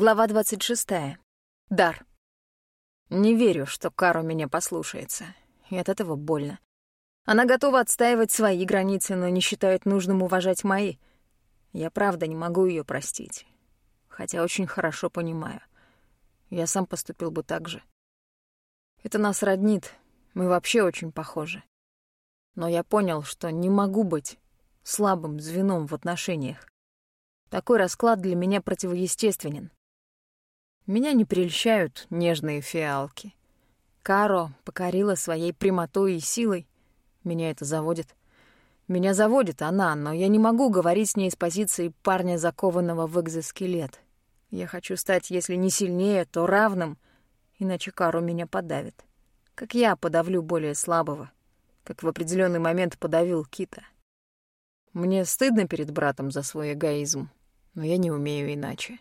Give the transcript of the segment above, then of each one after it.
Глава 26. Дар. Не верю, что Кару меня послушается, и от этого больно. Она готова отстаивать свои границы, но не считает нужным уважать мои. Я правда не могу ее простить, хотя очень хорошо понимаю. Я сам поступил бы так же. Это нас роднит, мы вообще очень похожи. Но я понял, что не могу быть слабым звеном в отношениях. Такой расклад для меня противоестественен. Меня не прельщают нежные фиалки. Каро покорила своей прямотой и силой. Меня это заводит. Меня заводит она, но я не могу говорить с ней с позиции парня, закованного в экзоскелет. Я хочу стать, если не сильнее, то равным, иначе Кару меня подавит. Как я подавлю более слабого, как в определенный момент подавил Кита. Мне стыдно перед братом за свой эгоизм, но я не умею иначе.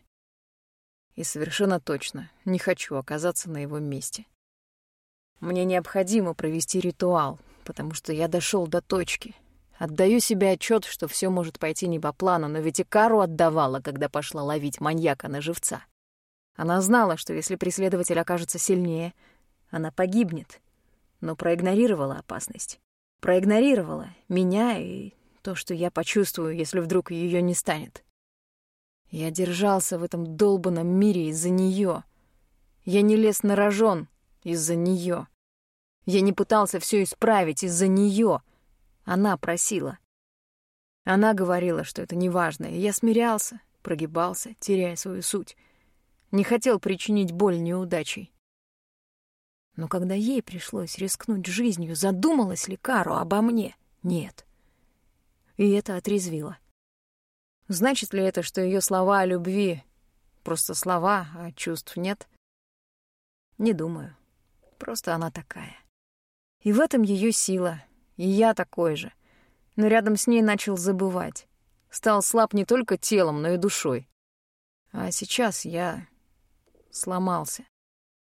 И совершенно точно не хочу оказаться на его месте. Мне необходимо провести ритуал, потому что я дошел до точки. Отдаю себе отчет, что все может пойти не по плану, но ведь и Кару отдавала, когда пошла ловить маньяка на живца. Она знала, что если преследователь окажется сильнее, она погибнет, но проигнорировала опасность. Проигнорировала меня и то, что я почувствую, если вдруг ее не станет. Я держался в этом долбанном мире из-за нее. Я не лез на рожон из-за нее. Я не пытался все исправить из-за нее. Она просила. Она говорила, что это неважно, и я смирялся, прогибался, теряя свою суть. Не хотел причинить боль неудачей. Но когда ей пришлось рискнуть жизнью, задумалась ли Кару обо мне? Нет. И это отрезвило. Значит ли это, что ее слова о любви просто слова, а чувств нет? Не думаю. Просто она такая. И в этом ее сила, и я такой же. Но рядом с ней начал забывать. Стал слаб не только телом, но и душой. А сейчас я сломался.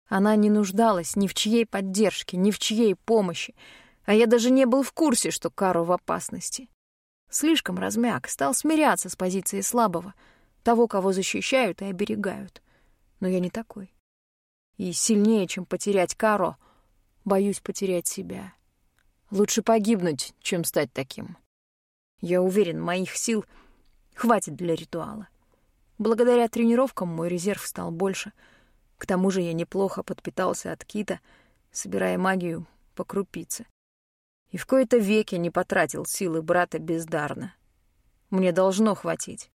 Она не нуждалась ни в чьей поддержке, ни в чьей помощи, а я даже не был в курсе, что Кару в опасности. Слишком размяк, стал смиряться с позиции слабого, того, кого защищают и оберегают. Но я не такой. И сильнее, чем потерять Каро, боюсь потерять себя. Лучше погибнуть, чем стать таким. Я уверен, моих сил хватит для ритуала. Благодаря тренировкам мой резерв стал больше. К тому же я неплохо подпитался от кита, собирая магию по крупице и в кои-то веки не потратил силы брата бездарно. Мне должно хватить.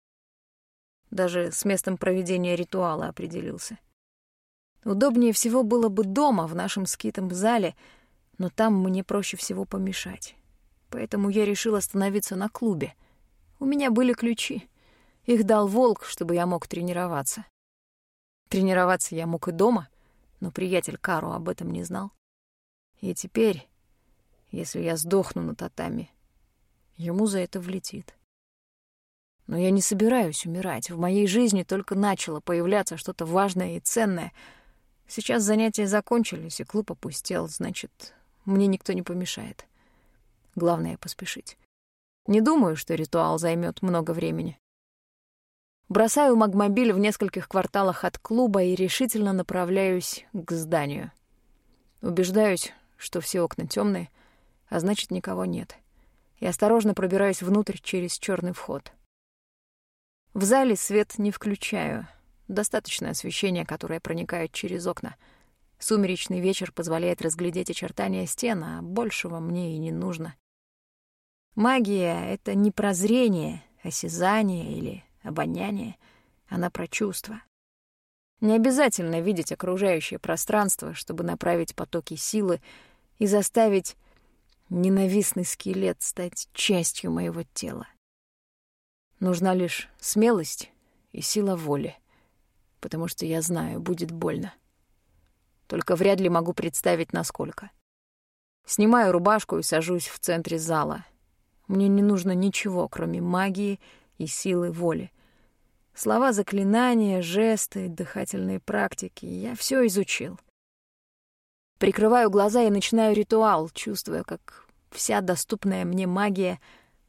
Даже с местом проведения ритуала определился. Удобнее всего было бы дома, в нашем скитом зале, но там мне проще всего помешать. Поэтому я решил остановиться на клубе. У меня были ключи. Их дал волк, чтобы я мог тренироваться. Тренироваться я мог и дома, но приятель Кару об этом не знал. И теперь если я сдохну на татами. Ему за это влетит. Но я не собираюсь умирать. В моей жизни только начало появляться что-то важное и ценное. Сейчас занятия закончились, и клуб опустел, значит, мне никто не помешает. Главное — поспешить. Не думаю, что ритуал займет много времени. Бросаю магмобиль в нескольких кварталах от клуба и решительно направляюсь к зданию. Убеждаюсь, что все окна темные, а значит, никого нет. И осторожно пробираюсь внутрь через черный вход. В зале свет не включаю. Достаточно освещения, которое проникает через окна. Сумеречный вечер позволяет разглядеть очертания стен, а большего мне и не нужно. Магия — это не прозрение, осязание или обоняние. Она про чувства. Не обязательно видеть окружающее пространство, чтобы направить потоки силы и заставить ненавистный скелет стать частью моего тела. Нужна лишь смелость и сила воли, потому что я знаю, будет больно. Только вряд ли могу представить, насколько. Снимаю рубашку и сажусь в центре зала. Мне не нужно ничего, кроме магии и силы воли. Слова заклинания, жесты, дыхательные практики — я все изучил. Прикрываю глаза и начинаю ритуал, чувствуя, как вся доступная мне магия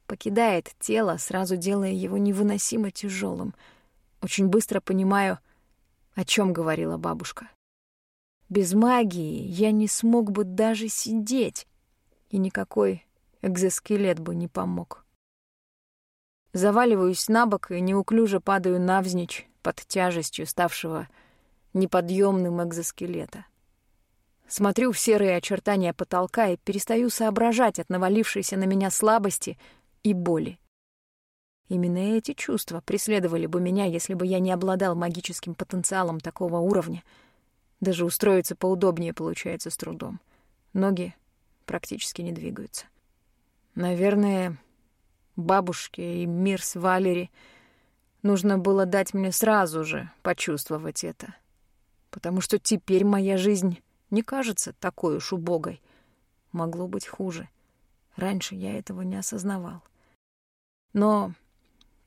покидает тело, сразу делая его невыносимо тяжелым. Очень быстро понимаю, о чем говорила бабушка. Без магии я не смог бы даже сидеть, и никакой экзоскелет бы не помог. Заваливаюсь на бок и неуклюже падаю навзничь под тяжестью ставшего неподъемным экзоскелета. Смотрю в серые очертания потолка и перестаю соображать от навалившейся на меня слабости и боли. Именно эти чувства преследовали бы меня, если бы я не обладал магическим потенциалом такого уровня. Даже устроиться поудобнее получается с трудом. Ноги практически не двигаются. Наверное, бабушке и мир с Валери нужно было дать мне сразу же почувствовать это. Потому что теперь моя жизнь не кажется такой уж убогой. Могло быть хуже. Раньше я этого не осознавал. Но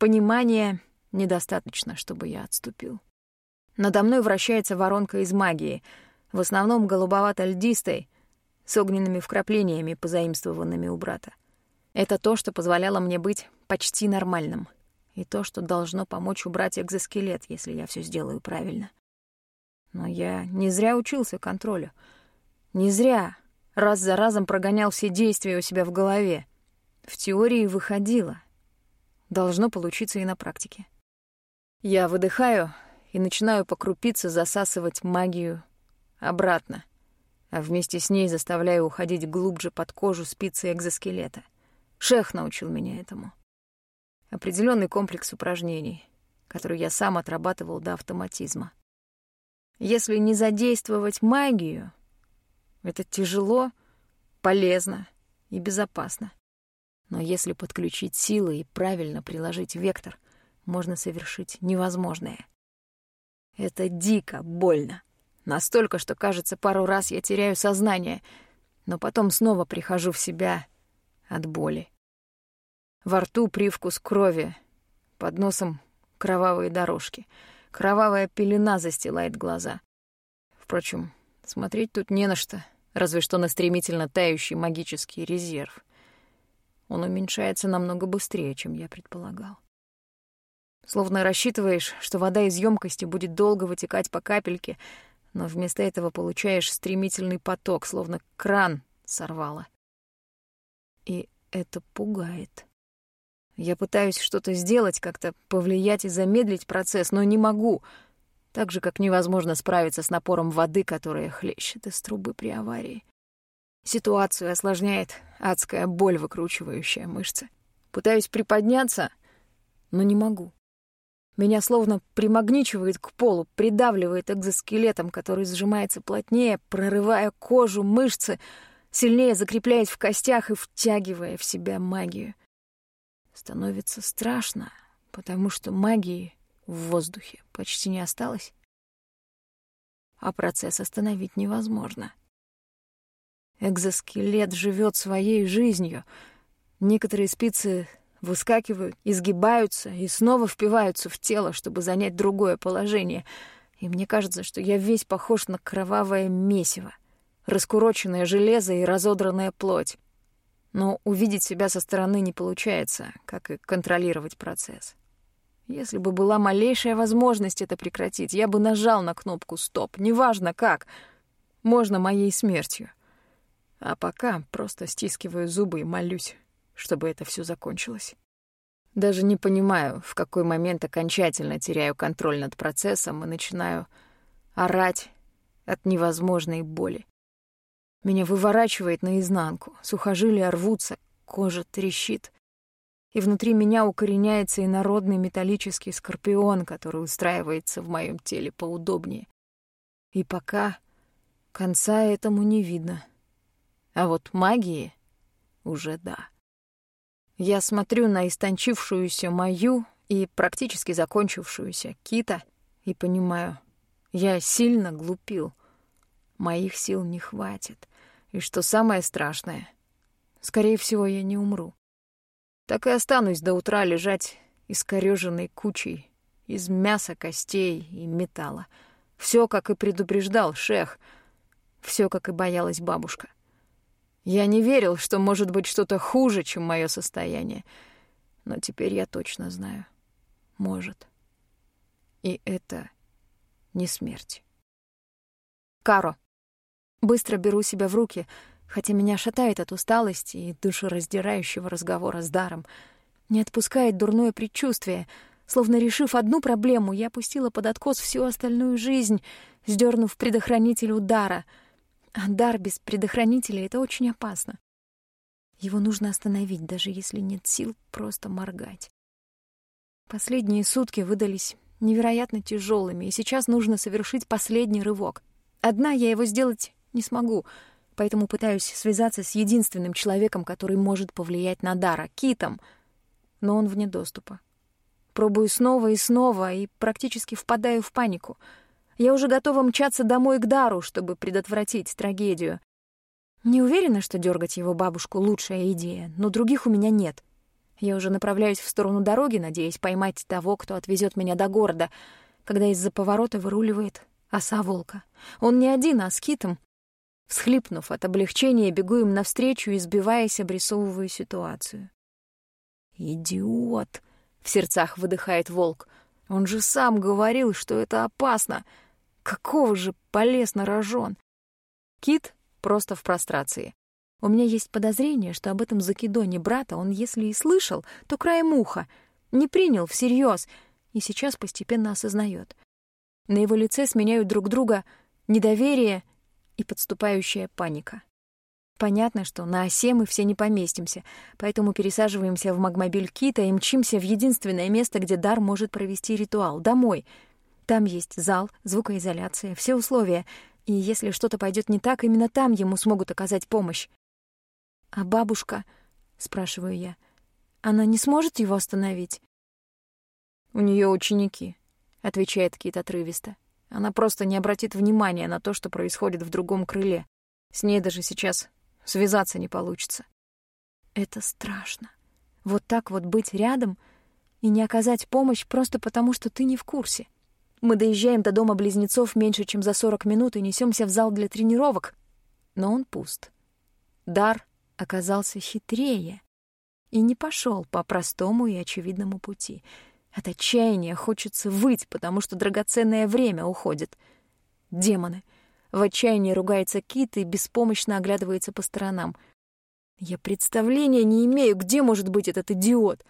Понимания недостаточно, чтобы я отступил. Надо мной вращается воронка из магии, в основном голубовато-льдистой, с огненными вкраплениями, позаимствованными у брата. Это то, что позволяло мне быть почти нормальным, и то, что должно помочь убрать экзоскелет, если я все сделаю правильно. Но я не зря учился контролю. Не зря раз за разом прогонял все действия у себя в голове. В теории выходило, должно получиться и на практике. Я выдыхаю и начинаю по крупице засасывать магию обратно, а вместе с ней заставляю уходить глубже под кожу спицы экзоскелета. Шех научил меня этому. Определенный комплекс упражнений, который я сам отрабатывал до автоматизма. Если не задействовать магию, это тяжело, полезно и безопасно. Но если подключить силы и правильно приложить вектор, можно совершить невозможное. Это дико больно. Настолько, что, кажется, пару раз я теряю сознание, но потом снова прихожу в себя от боли. Во рту привкус крови, под носом кровавые дорожки. Кровавая пелена застилает глаза. Впрочем, смотреть тут не на что, разве что на стремительно тающий магический резерв. Он уменьшается намного быстрее, чем я предполагал. Словно рассчитываешь, что вода из емкости будет долго вытекать по капельке, но вместо этого получаешь стремительный поток, словно кран сорвало. И это пугает. Я пытаюсь что-то сделать, как-то повлиять и замедлить процесс, но не могу. Так же, как невозможно справиться с напором воды, которая хлещет из трубы при аварии. Ситуацию осложняет адская боль, выкручивающая мышцы. Пытаюсь приподняться, но не могу. Меня словно примагничивает к полу, придавливает экзоскелетом, который сжимается плотнее, прорывая кожу, мышцы, сильнее закрепляясь в костях и втягивая в себя магию. Становится страшно, потому что магии в воздухе почти не осталось. А процесс остановить невозможно. Экзоскелет живет своей жизнью. Некоторые спицы выскакивают, изгибаются и снова впиваются в тело, чтобы занять другое положение. И мне кажется, что я весь похож на кровавое месиво, раскуроченное железо и разодранная плоть. Но увидеть себя со стороны не получается, как и контролировать процесс. Если бы была малейшая возможность это прекратить, я бы нажал на кнопку «Стоп», неважно как, можно моей смертью. А пока просто стискиваю зубы и молюсь, чтобы это все закончилось. Даже не понимаю, в какой момент окончательно теряю контроль над процессом и начинаю орать от невозможной боли. Меня выворачивает наизнанку, сухожилия рвутся, кожа трещит, и внутри меня укореняется инородный металлический скорпион, который устраивается в моем теле поудобнее. И пока конца этому не видно. А вот магии уже да. Я смотрю на истончившуюся мою и практически закончившуюся кита и понимаю, я сильно глупил. Моих сил не хватит. И что самое страшное, скорее всего, я не умру. Так и останусь до утра лежать искорёженной кучей из мяса, костей и металла. Все, как и предупреждал шех, все, как и боялась бабушка. Я не верил, что может быть что-то хуже, чем мое состояние. Но теперь я точно знаю. Может. И это не смерть. Каро. Быстро беру себя в руки, хотя меня шатает от усталости и душераздирающего разговора с даром. Не отпускает дурное предчувствие. Словно решив одну проблему, я пустила под откос всю остальную жизнь, сдернув предохранитель удара. А дар без предохранителя — это очень опасно. Его нужно остановить, даже если нет сил просто моргать. Последние сутки выдались невероятно тяжелыми, и сейчас нужно совершить последний рывок. Одна я его сделать не смогу, поэтому пытаюсь связаться с единственным человеком, который может повлиять на Дара — Китом, но он вне доступа. Пробую снова и снова и практически впадаю в панику. Я уже готова мчаться домой к Дару, чтобы предотвратить трагедию. Не уверена, что дергать его бабушку — лучшая идея, но других у меня нет. Я уже направляюсь в сторону дороги, надеясь поймать того, кто отвезет меня до города, когда из-за поворота выруливает оса волка. Он не один, а с китом. Всхлипнув от облегчения, бегу им навстречу и, сбиваясь, обрисовываю ситуацию. «Идиот!» — в сердцах выдыхает волк. «Он же сам говорил, что это опасно. Какого же полез на рожон?» Кит просто в прострации. У меня есть подозрение, что об этом закидоне брата он, если и слышал, то краем уха, не принял всерьез и сейчас постепенно осознает. На его лице сменяют друг друга недоверие и подступающая паника. Понятно, что на осе мы все не поместимся, поэтому пересаживаемся в магмобиль Кита и мчимся в единственное место, где Дар может провести ритуал — домой. Там есть зал, звукоизоляция, все условия, и если что-то пойдет не так, именно там ему смогут оказать помощь. «А бабушка?» — спрашиваю я. «Она не сможет его остановить?» «У нее ученики», — отвечает Кит отрывисто. «Она просто не обратит внимания на то, что происходит в другом крыле. С ней даже сейчас связаться не получится». «Это страшно. Вот так вот быть рядом и не оказать помощь просто потому, что ты не в курсе. Мы доезжаем до дома близнецов меньше, чем за 40 минут и несемся в зал для тренировок, но он пуст. Дар оказался хитрее и не пошел по простому и очевидному пути — от отчаяния хочется выть, потому что драгоценное время уходит. Демоны. В отчаянии ругается Кит и беспомощно оглядывается по сторонам. Я представления не имею, где может быть этот идиот.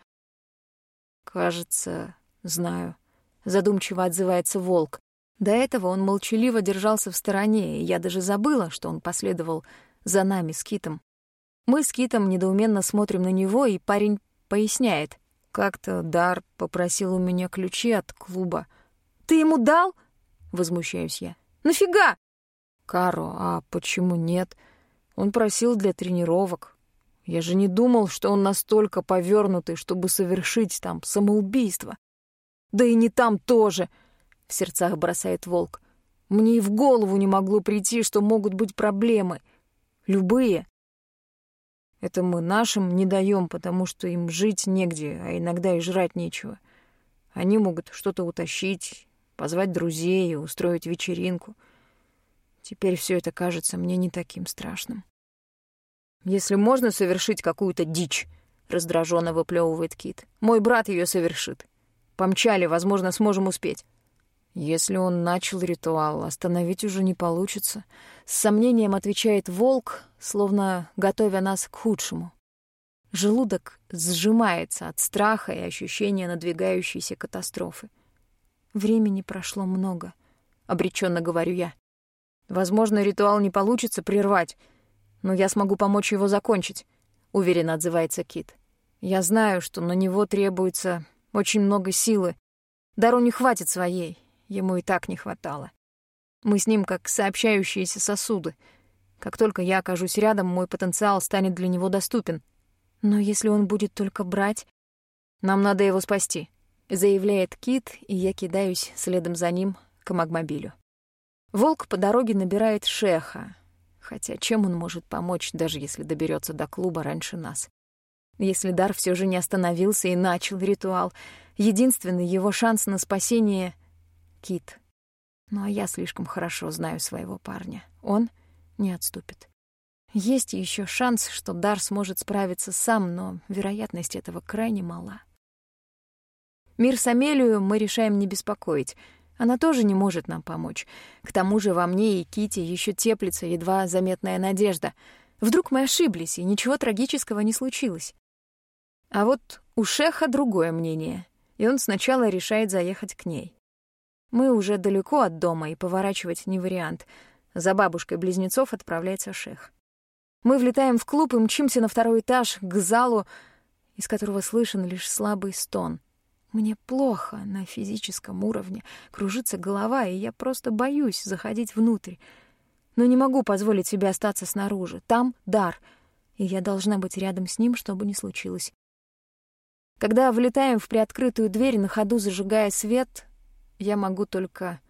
Кажется, знаю. Задумчиво отзывается волк. До этого он молчаливо держался в стороне, и я даже забыла, что он последовал за нами с Китом. Мы с Китом недоуменно смотрим на него, и парень поясняет. Как-то Дар попросил у меня ключи от клуба. «Ты ему дал?» — возмущаюсь я. «Нафига?» «Каро, а почему нет? Он просил для тренировок. Я же не думал, что он настолько повернутый, чтобы совершить там самоубийство. Да и не там тоже!» — в сердцах бросает волк. «Мне и в голову не могло прийти, что могут быть проблемы. Любые. Это мы нашим не даем, потому что им жить негде, а иногда и жрать нечего. Они могут что-то утащить, позвать друзей и устроить вечеринку. Теперь все это кажется мне не таким страшным. Если можно совершить какую-то дичь, раздраженно выплевывает Кит. Мой брат ее совершит. Помчали, возможно, сможем успеть. Если он начал ритуал, остановить уже не получится. С сомнением отвечает волк, словно готовя нас к худшему. Желудок сжимается от страха и ощущения надвигающейся катастрофы. Времени прошло много, обреченно говорю я. Возможно, ритуал не получится прервать, но я смогу помочь его закончить, уверенно отзывается Кит. Я знаю, что на него требуется очень много силы. Дару не хватит своей, Ему и так не хватало. Мы с ним как сообщающиеся сосуды. Как только я окажусь рядом, мой потенциал станет для него доступен. Но если он будет только брать... Нам надо его спасти, заявляет Кит, и я кидаюсь следом за ним к магмобилю. Волк по дороге набирает шеха, хотя чем он может помочь, даже если доберется до клуба раньше нас? Если Дар все же не остановился и начал ритуал, единственный его шанс на спасение Кит. Ну а я слишком хорошо знаю своего парня. Он не отступит. Есть еще шанс, что Дар сможет справиться сам, но вероятность этого крайне мала. Мир с Амелию мы решаем не беспокоить. Она тоже не может нам помочь. К тому же во мне и Кити еще теплится едва заметная надежда. Вдруг мы ошиблись, и ничего трагического не случилось. А вот у Шеха другое мнение, и он сначала решает заехать к ней. Мы уже далеко от дома, и поворачивать не вариант. За бабушкой близнецов отправляется Шех. Мы влетаем в клуб и мчимся на второй этаж, к залу, из которого слышен лишь слабый стон. Мне плохо на физическом уровне, кружится голова, и я просто боюсь заходить внутрь. Но не могу позволить себе остаться снаружи. Там дар, и я должна быть рядом с ним, чтобы не случилось. Когда влетаем в приоткрытую дверь, на ходу зажигая свет, я могу только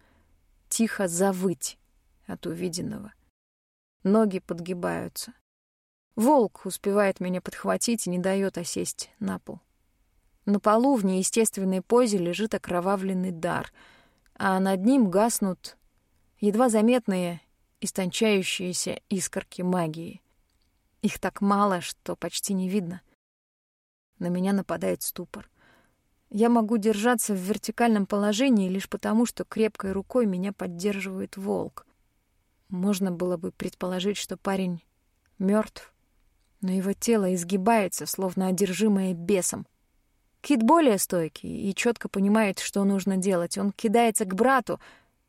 тихо завыть от увиденного. Ноги подгибаются. Волк успевает меня подхватить и не дает осесть на пол. На полу в неестественной позе лежит окровавленный дар, а над ним гаснут едва заметные истончающиеся искорки магии. Их так мало, что почти не видно. На меня нападает ступор. Я могу держаться в вертикальном положении лишь потому, что крепкой рукой меня поддерживает волк. Можно было бы предположить, что парень мертв, но его тело изгибается, словно одержимое бесом. Кит более стойкий и четко понимает, что нужно делать. Он кидается к брату,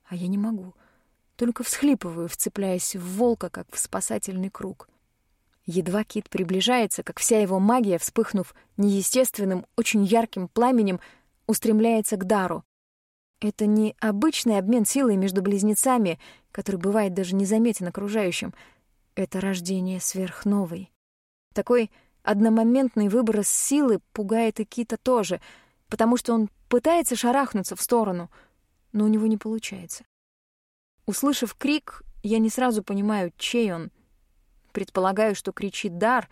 а я не могу. Только всхлипываю, вцепляясь в волка, как в спасательный круг. Едва Кит приближается, как вся его магия, вспыхнув неестественным, очень ярким пламенем, устремляется к дару. Это не обычный обмен силой между близнецами, который бывает даже незаметен окружающим. Это рождение сверхновой. Такой одномоментный выброс силы пугает и Кита тоже, потому что он пытается шарахнуться в сторону, но у него не получается. Услышав крик, я не сразу понимаю, чей он. Предполагаю, что кричит Дар,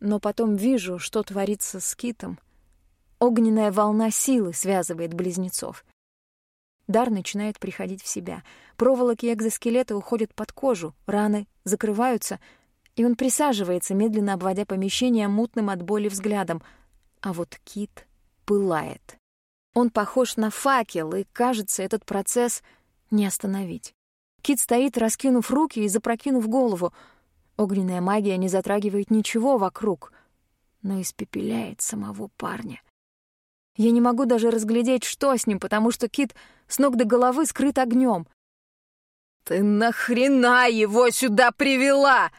но потом вижу, что творится с Китом. Огненная волна силы связывает близнецов. Дар начинает приходить в себя. Проволоки экзоскелета уходят под кожу, раны закрываются — и он присаживается, медленно обводя помещение мутным от боли взглядом. А вот Кит пылает. Он похож на факел, и, кажется, этот процесс не остановить. Кит стоит, раскинув руки и запрокинув голову. Огненная магия не затрагивает ничего вокруг, но испепеляет самого парня. Я не могу даже разглядеть, что с ним, потому что Кит с ног до головы скрыт огнем. «Ты нахрена его сюда привела?»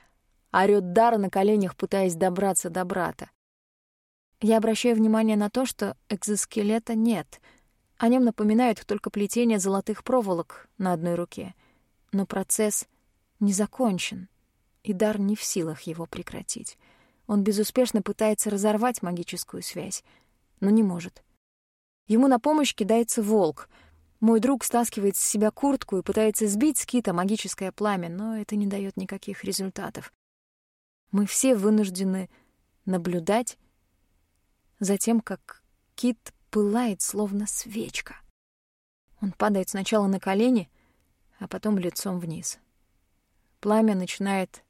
Орёт Дара на коленях, пытаясь добраться до брата. Я обращаю внимание на то, что экзоскелета нет. О нем напоминают только плетение золотых проволок на одной руке. Но процесс не закончен, и Дар не в силах его прекратить. Он безуспешно пытается разорвать магическую связь, но не может. Ему на помощь кидается волк. Мой друг стаскивает с себя куртку и пытается сбить с кита магическое пламя, но это не дает никаких результатов. Мы все вынуждены наблюдать за тем, как кит пылает, словно свечка. Он падает сначала на колени, а потом лицом вниз. Пламя начинает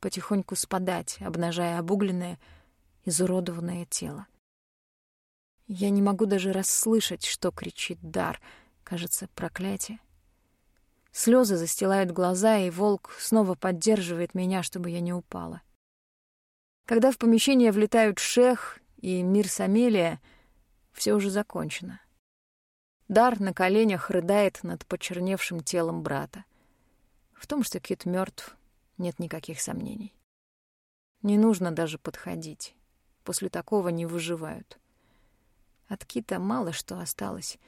потихоньку спадать, обнажая обугленное, изуродованное тело. Я не могу даже расслышать, что кричит Дар. Кажется, проклятие. Слезы застилают глаза, и волк снова поддерживает меня, чтобы я не упала. Когда в помещение влетают шех и мир Самелия, все уже закончено. Дар на коленях рыдает над почерневшим телом брата. В том, что Кит мертв, нет никаких сомнений. Не нужно даже подходить. После такого не выживают. От Кита мало что осталось.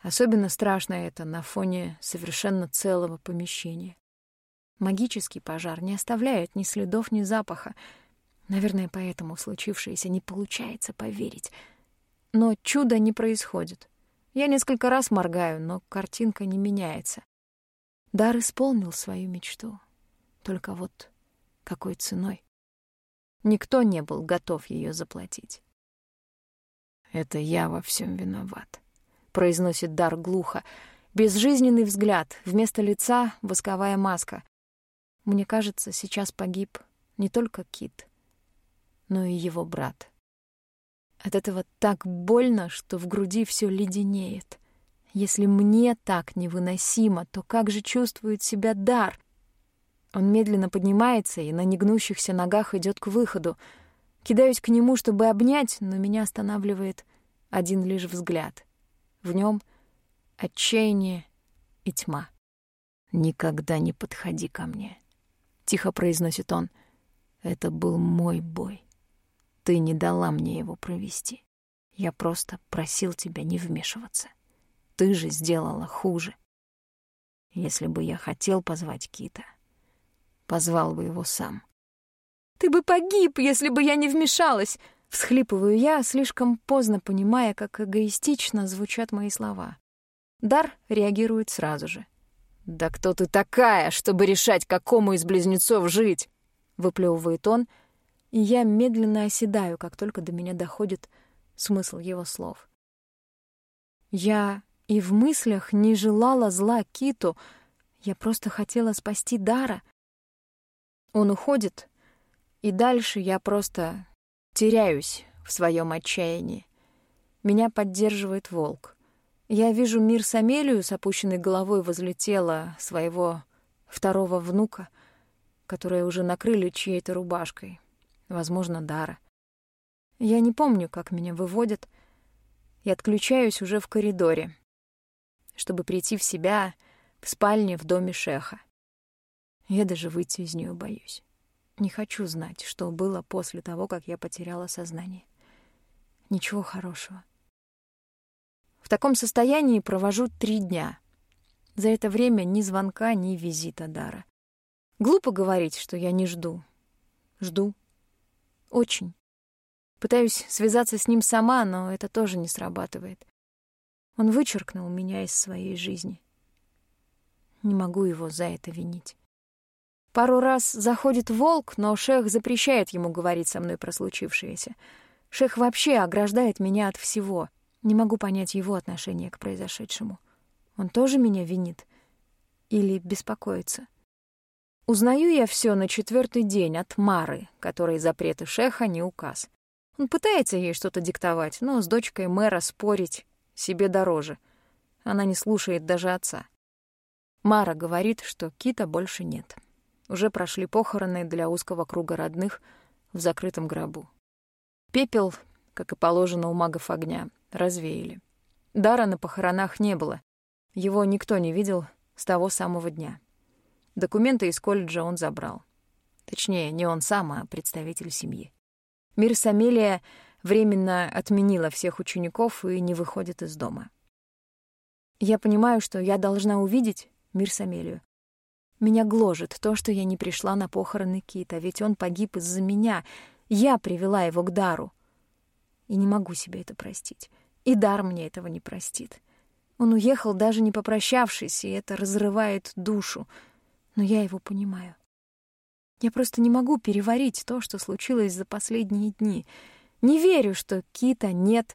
Особенно страшно это на фоне совершенно целого помещения. Магический пожар не оставляет ни следов, ни запаха, Наверное, поэтому случившееся не получается поверить. Но чудо не происходит. Я несколько раз моргаю, но картинка не меняется. Дар исполнил свою мечту. Только вот какой ценой? Никто не был готов ее заплатить. «Это я во всем виноват», — произносит Дар глухо. Безжизненный взгляд, вместо лица — восковая маска. Мне кажется, сейчас погиб не только Кит, но и его брат. От этого так больно, что в груди все леденеет. Если мне так невыносимо, то как же чувствует себя дар? Он медленно поднимается и на негнущихся ногах идет к выходу. Кидаюсь к нему, чтобы обнять, но меня останавливает один лишь взгляд. В нем отчаяние и тьма. «Никогда не подходи ко мне», — тихо произносит он. «Это был мой бой. Ты не дала мне его провести. Я просто просил тебя не вмешиваться. Ты же сделала хуже. Если бы я хотел позвать Кита, позвал бы его сам. «Ты бы погиб, если бы я не вмешалась!» Всхлипываю я, слишком поздно понимая, как эгоистично звучат мои слова. Дар реагирует сразу же. «Да кто ты такая, чтобы решать, какому из близнецов жить?» — выплевывает он, и я медленно оседаю, как только до меня доходит смысл его слов. Я и в мыслях не желала зла Киту, я просто хотела спасти Дара. Он уходит, и дальше я просто теряюсь в своем отчаянии. Меня поддерживает волк. Я вижу мир с Амелию, с опущенной головой возлетела своего второго внука, которое уже накрыли чьей-то рубашкой, возможно, Дара. Я не помню, как меня выводят, и отключаюсь уже в коридоре, чтобы прийти в себя в спальне в доме шеха. Я даже выйти из нее боюсь. Не хочу знать, что было после того, как я потеряла сознание. Ничего хорошего. В таком состоянии провожу три дня. За это время ни звонка, ни визита Дара. Глупо говорить, что я не жду. Жду. Очень. Пытаюсь связаться с ним сама, но это тоже не срабатывает. Он вычеркнул меня из своей жизни. Не могу его за это винить. Пару раз заходит волк, но шех запрещает ему говорить со мной про случившееся. Шех вообще ограждает меня от всего. Не могу понять его отношение к произошедшему. Он тоже меня винит? Или беспокоится? Узнаю я все на четвертый день от Мары, которой запреты шеха не указ. Он пытается ей что-то диктовать, но с дочкой мэра спорить себе дороже. Она не слушает даже отца. Мара говорит, что Кита больше нет. Уже прошли похороны для узкого круга родных в закрытом гробу. Пепел, как и положено у магов огня, развеяли. Дара на похоронах не было. Его никто не видел с того самого дня. Документы из колледжа он забрал. Точнее, не он сам, а представитель семьи. Мир Самелия временно отменила всех учеников и не выходит из дома. Я понимаю, что я должна увидеть мир Самелию. Меня гложет то, что я не пришла на похороны Кита, ведь он погиб из-за меня. Я привела его к Дару. И не могу себе это простить. И Дар мне этого не простит. Он уехал, даже не попрощавшись, и это разрывает душу. Но я его понимаю. Я просто не могу переварить то, что случилось за последние дни — не верю, что Кита нет,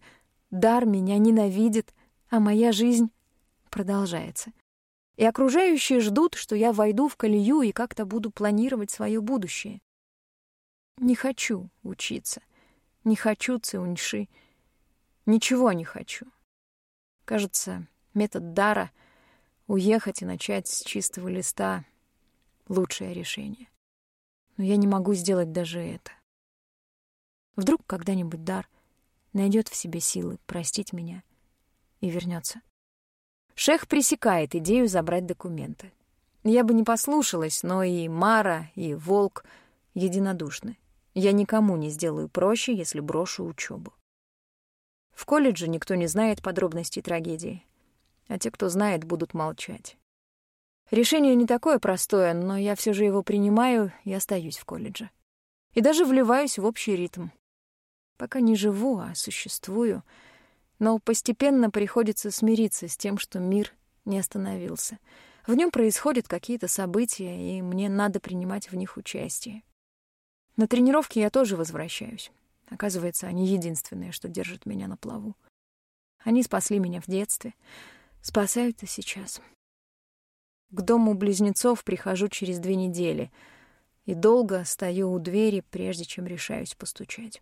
дар меня ненавидит, а моя жизнь продолжается. И окружающие ждут, что я войду в колею и как-то буду планировать свое будущее. Не хочу учиться. Не хочу Циуньши. Ничего не хочу. Кажется, метод дара — уехать и начать с чистого листа — лучшее решение. Но я не могу сделать даже это. Вдруг когда-нибудь дар найдет в себе силы простить меня и вернется. Шех пресекает идею забрать документы. Я бы не послушалась, но и Мара, и Волк единодушны. Я никому не сделаю проще, если брошу учебу. В колледже никто не знает подробностей трагедии, а те, кто знает, будут молчать. Решение не такое простое, но я все же его принимаю и остаюсь в колледже. И даже вливаюсь в общий ритм. Пока не живу, а существую, но постепенно приходится смириться с тем, что мир не остановился. В нем происходят какие-то события, и мне надо принимать в них участие. На тренировки я тоже возвращаюсь. Оказывается, они единственные, что держат меня на плаву. Они спасли меня в детстве, спасают и сейчас. К дому близнецов прихожу через две недели и долго стою у двери, прежде чем решаюсь постучать.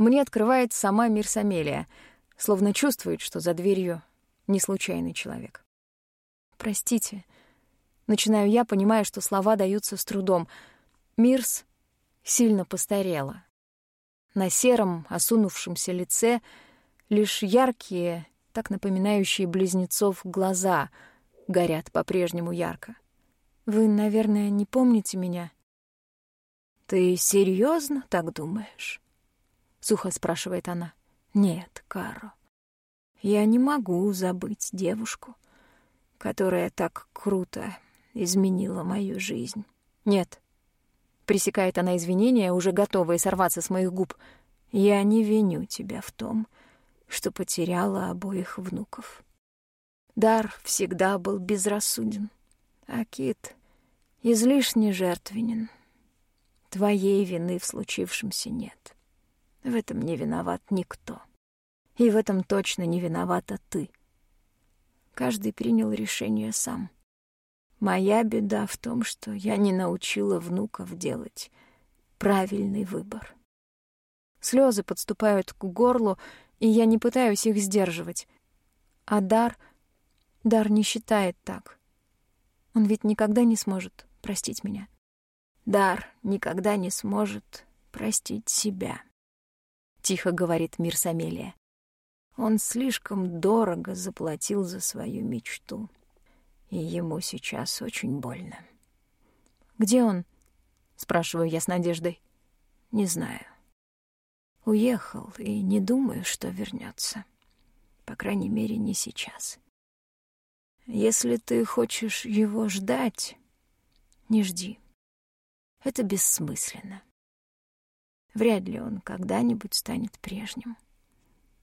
Мне открывает сама Мирсамелия, словно чувствует, что за дверью не случайный человек. Простите. Начинаю я, понимая, что слова даются с трудом. Мирс сильно постарела. На сером, осунувшемся лице лишь яркие, так напоминающие близнецов, глаза горят по-прежнему ярко. Вы, наверное, не помните меня? Ты серьезно так думаешь? Сухо спрашивает она. Нет, Каро. Я не могу забыть девушку, которая так круто изменила мою жизнь. Нет, Пресекает она извинения, уже готовые сорваться с моих губ. Я не виню тебя в том, что потеряла обоих внуков. Дар всегда был безрассуден, а Кит излишне жертвенен. Твоей вины в случившемся нет. В этом не виноват никто. И в этом точно не виновата ты. Каждый принял решение сам — Моя беда в том, что я не научила внуков делать правильный выбор. Слезы подступают к горлу, и я не пытаюсь их сдерживать. А Дар... Дар не считает так. Он ведь никогда не сможет простить меня. Дар никогда не сможет простить себя. Тихо говорит Мир Самелия. Он слишком дорого заплатил за свою мечту и ему сейчас очень больно. «Где он?» — спрашиваю я с надеждой. «Не знаю. Уехал, и не думаю, что вернется. По крайней мере, не сейчас. Если ты хочешь его ждать, не жди. Это бессмысленно. Вряд ли он когда-нибудь станет прежним.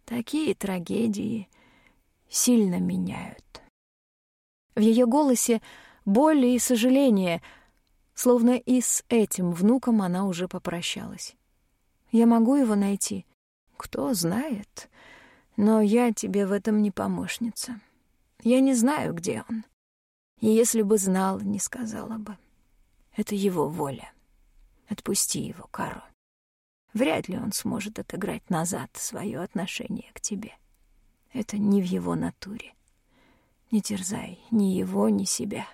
Такие трагедии сильно меняют в ее голосе боль и сожаление, словно и с этим внуком она уже попрощалась. «Я могу его найти?» «Кто знает, но я тебе в этом не помощница. Я не знаю, где он. И если бы знала, не сказала бы. Это его воля. Отпусти его, Каро. Вряд ли он сможет отыграть назад свое отношение к тебе. Это не в его натуре. Не терзай ни его, ни себя.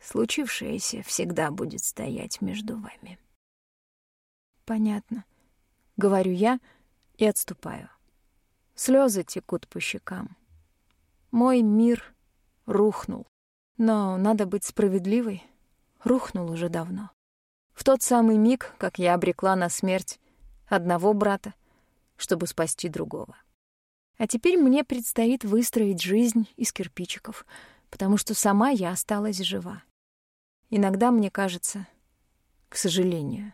Случившееся всегда будет стоять между вами. Понятно. Говорю я и отступаю. Слезы текут по щекам. Мой мир рухнул. Но надо быть справедливой. Рухнул уже давно. В тот самый миг, как я обрекла на смерть одного брата, чтобы спасти другого. А теперь мне предстоит выстроить жизнь из кирпичиков, потому что сама я осталась жива. Иногда мне кажется, к сожалению,